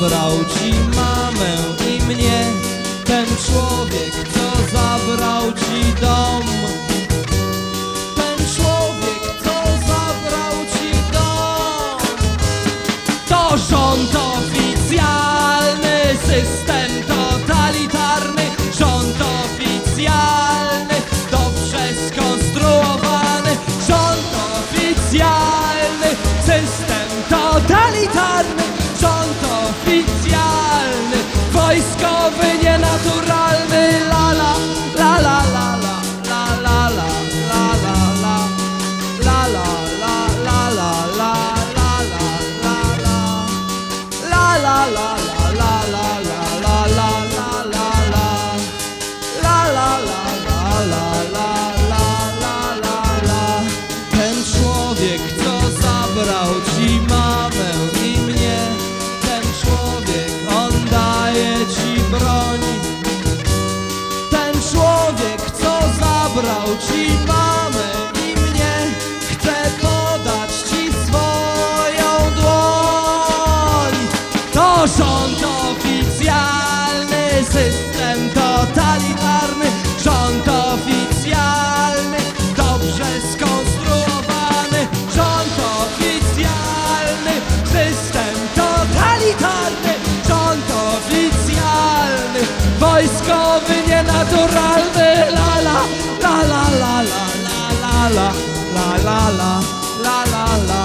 zabrał ci mamę i mnie Ten człowiek, co zabrał ci dom. Rząd oficjalny, system totalitarny. Rząd oficjalny, dobrze skonstruowany Rząd oficjalny, system totalitarny Ten człowiek, co zabrał ci mamę i mnie Ten człowiek, on daje ci broń. Ten człowiek, co zabrał ci To rząd oficjalny, system totalitarny Rząd oficjalny, dobrze skonstruowany Rząd oficjalny, system totalitarny Rząd oficjalny, wojskowy, nienaturalny La la, la la la la la la la la la la